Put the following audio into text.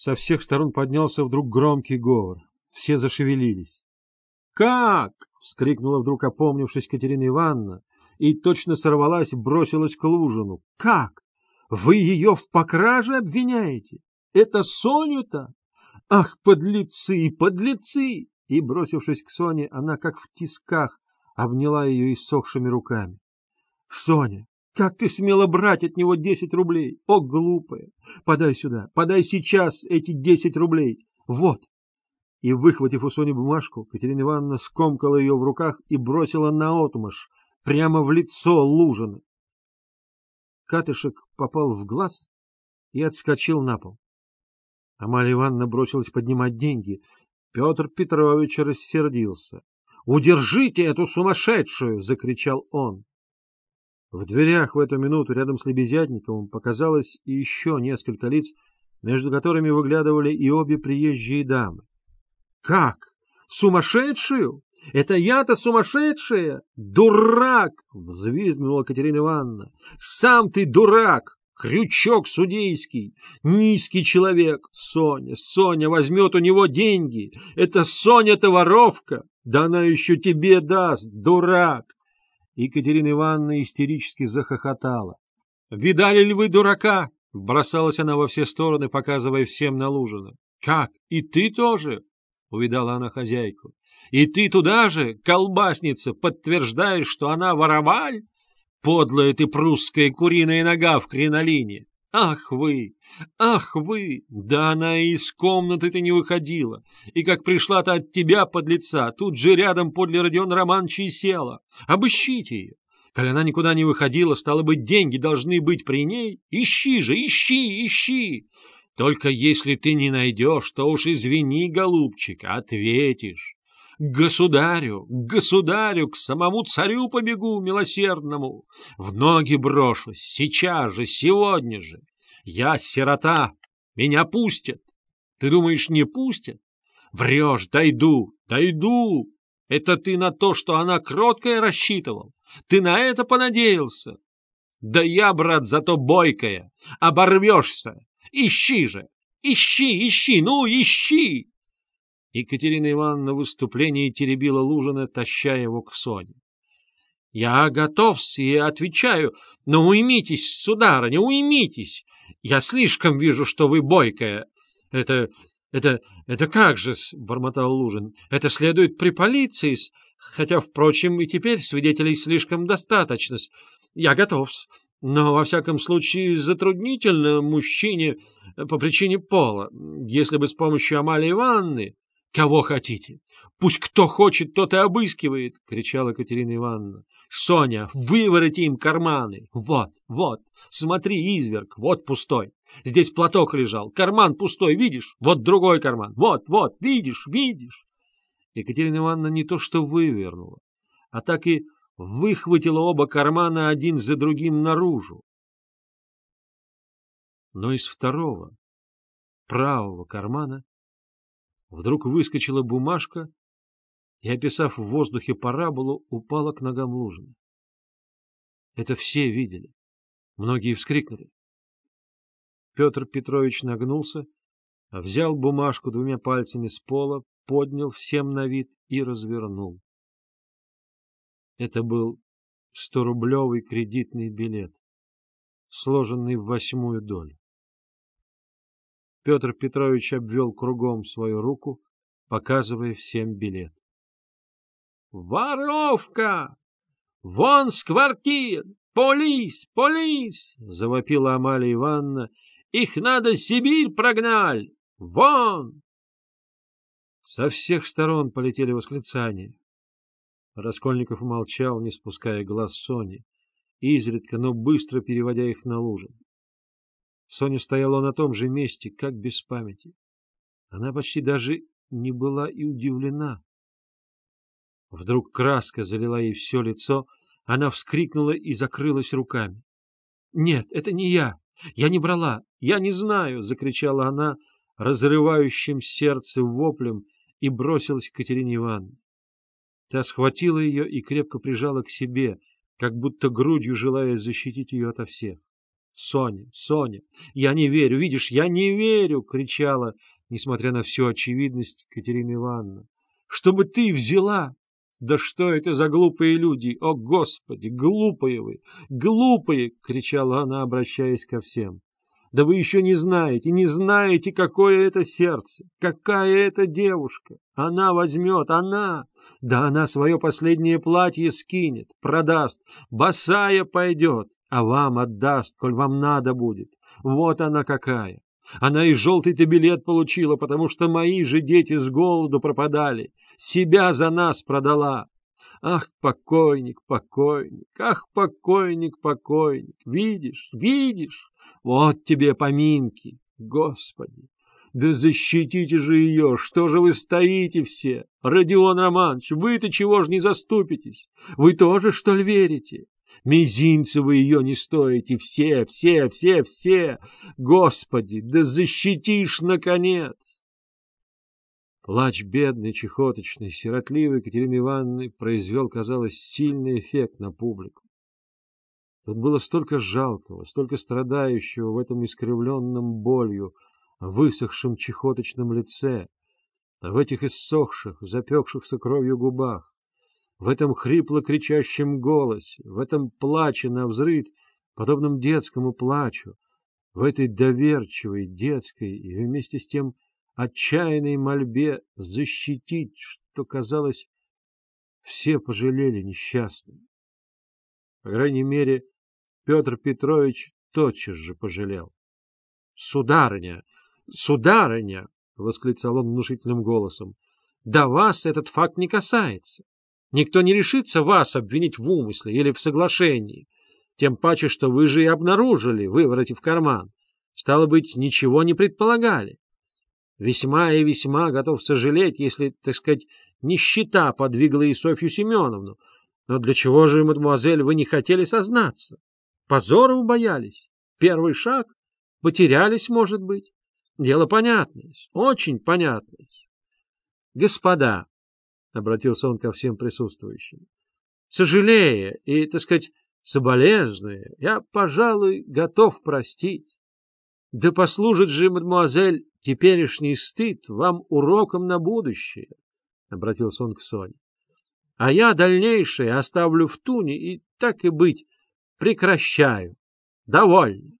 Со всех сторон поднялся вдруг громкий говор. Все зашевелились. «Как?» — вскрикнула вдруг опомнившись Катерина Ивановна и точно сорвалась, бросилась к Лужину. «Как? Вы ее в покраже обвиняете? Это Соню-то? Ах, подлецы, подлецы!» И, бросившись к Соне, она, как в тисках, обняла ее иссохшими руками. «Соня, как ты смела брать от него десять рублей? О, глупая! Подай сюда, подай сейчас эти десять рублей. Вот!» И, выхватив у Сони бумажку, Катерина Ивановна скомкала ее в руках и бросила наотмашь, прямо в лицо Лужина. Катышек попал в глаз и отскочил на пол. Амалия Ивановна бросилась поднимать деньги. Петр Петрович рассердился. «Удержите эту сумасшедшую!» — закричал он. В дверях в эту минуту рядом с Лебезятниковым показалось еще несколько лиц, между которыми выглядывали и обе приезжие дамы. «Как? Сумасшедшую? Это я-то сумасшедшая? Дурак!» — взвизгнула Катерина Ивановна. «Сам ты дурак! Крючок судейский! Низкий человек! Соня, Соня возьмет у него деньги! Это Соня-то воровка! Да она еще тебе даст, дурак!» Екатерина Ивановна истерически захохотала. «Видали ли вы дурака?» — бросалась она во все стороны, показывая всем на Лужина. «Как? И ты тоже?» — увидала она хозяйку. «И ты туда же, колбасница, подтверждаешь, что она вороваль? Подлая ты прусская куриная нога в кринолине! Ах вы! Ах вы! Да она и из комнаты-то не выходила. И как пришла-то от тебя под лица, тут же рядом подле Родиона Романовича и села. Обыщите ее. Коли она никуда не выходила, стало быть, деньги должны быть при ней. Ищи же, ищи, ищи. Только если ты не найдешь, то уж извини, голубчик, ответишь. К государю, к государю, к самому царю побегу милосердному. В ноги брошусь, сейчас же, сегодня же. Я сирота, меня пустят. Ты думаешь, не пустят? Врешь, дойду, дойду. Это ты на то, что она кроткая рассчитывал? Ты на это понадеялся? Да я, брат, зато бойкая. Оборвешься. Ищи же, ищи, ищи, ну, ищи. Екатерина Ивановна в выступлении теребила Лужина, таща его к Соне. — Я готов и отвечаю, но уймитесь, сударыня, уймитесь. Я слишком вижу, что вы бойкая. Это... это... это как же, — бормотал Лужин, — это следует при полиции, хотя, впрочем, и теперь свидетелей слишком достаточно. Я готов, но, во всяком случае, затруднительно мужчине по причине пола. Если бы с помощью Амалии Ивановны... — Кого хотите? Пусть кто хочет, тот и обыскивает! — кричала Катерина Ивановна. — Соня, вывороти им карманы! Вот, вот, смотри, изверг, вот пустой. Здесь платок лежал, карман пустой, видишь? Вот другой карман, вот, вот, видишь, видишь? Екатерина Ивановна не то что вывернула, а так и выхватила оба кармана один за другим наружу. Но из второго, правого кармана, Вдруг выскочила бумажка и, описав в воздухе параболу, упала к ногам Лужина. Это все видели. Многие вскрикнули. Петр Петрович нагнулся, взял бумажку двумя пальцами с пола, поднял всем на вид и развернул. Это был сторублевый кредитный билет, сложенный в восьмую долю. Петр Петрович обвел кругом свою руку, показывая всем билет. «Воровка! Вон с квартир! Полис! Полис!» — завопила Амалия Ивановна. «Их надо Сибирь прогнали! Вон!» Со всех сторон полетели восклицания. Раскольников молчал, не спуская глаз Сони, изредка, но быстро переводя их на лужин. Соня стояла на том же месте, как без памяти. Она почти даже не была и удивлена. Вдруг краска залила ей все лицо, она вскрикнула и закрылась руками. — Нет, это не я! Я не брала! Я не знаю! — закричала она, разрывающим сердце воплем, и бросилась к Катерине Ивановне. Та схватила ее и крепко прижала к себе, как будто грудью желая защитить ее ото всех. Соня, Соня, я не верю, видишь, я не верю, кричала, несмотря на всю очевидность, Катерина Ивановна. Чтобы ты взяла да что это за глупые люди? О, Господи, глупые вы, глупые! — кричала она, обращаясь ко всем. Да вы еще не знаете, не знаете, какое это сердце, какая это девушка. Она возьмет, она, да она свое последнее платье скинет, продаст, босая пойдет, а вам отдаст, коль вам надо будет. Вот она какая. Она и желтый-то билет получила, потому что мои же дети с голоду пропадали. Себя за нас продала. Ах, покойник, покойник, ах, покойник, покойник, видишь, видишь, вот тебе поминки, Господи! Да защитите же ее, что же вы стоите все? Родион Романович, вы-то чего ж не заступитесь? Вы тоже, что ли, верите? Мизинца вы ее не стоите, все, все, все, все! Господи, да защитишь, наконец! Плач бедной, чехоточной, сиротливой Екатерины Ивановны произвел, казалось, сильный эффект на публику. Тут было столько жалкого, столько страдающего в этом искривленном болью, высохшем чехоточном лице, в этих иссохших, запекшихся кровью губах, в этом хрипло кричащем голосе, в этом плаче на взрыд, подобном детскому плачу, в этой доверчивой, детской и вместе с тем отчаянной мольбе защитить, что, казалось, все пожалели несчастным. По крайней мере, Петр Петрович тотчас же пожалел. — Сударыня! Сударыня! — восклицал он внушительным голосом. — Да вас этот факт не касается. Никто не решится вас обвинить в умысле или в соглашении, тем паче, что вы же и обнаружили, выворотив карман. Стало быть, ничего не предполагали. Весьма и весьма готов сожалеть, если, так сказать, нищета подвигла и Софью Семеновну. Но для чего же, мадемуазель, вы не хотели сознаться? Позоров боялись? Первый шаг? Потерялись, может быть? Дело понятное, очень понятное. Господа, — обратился он ко всем присутствующим, — сожалея и, так сказать, соболезная, я, пожалуй, готов простить. Да послужит же, мадемуазель, теперешний стыд вам уроком на будущее, — обратился он к Соне. А я дальнейшее оставлю в туне и, так и быть, прекращаю. Довольно.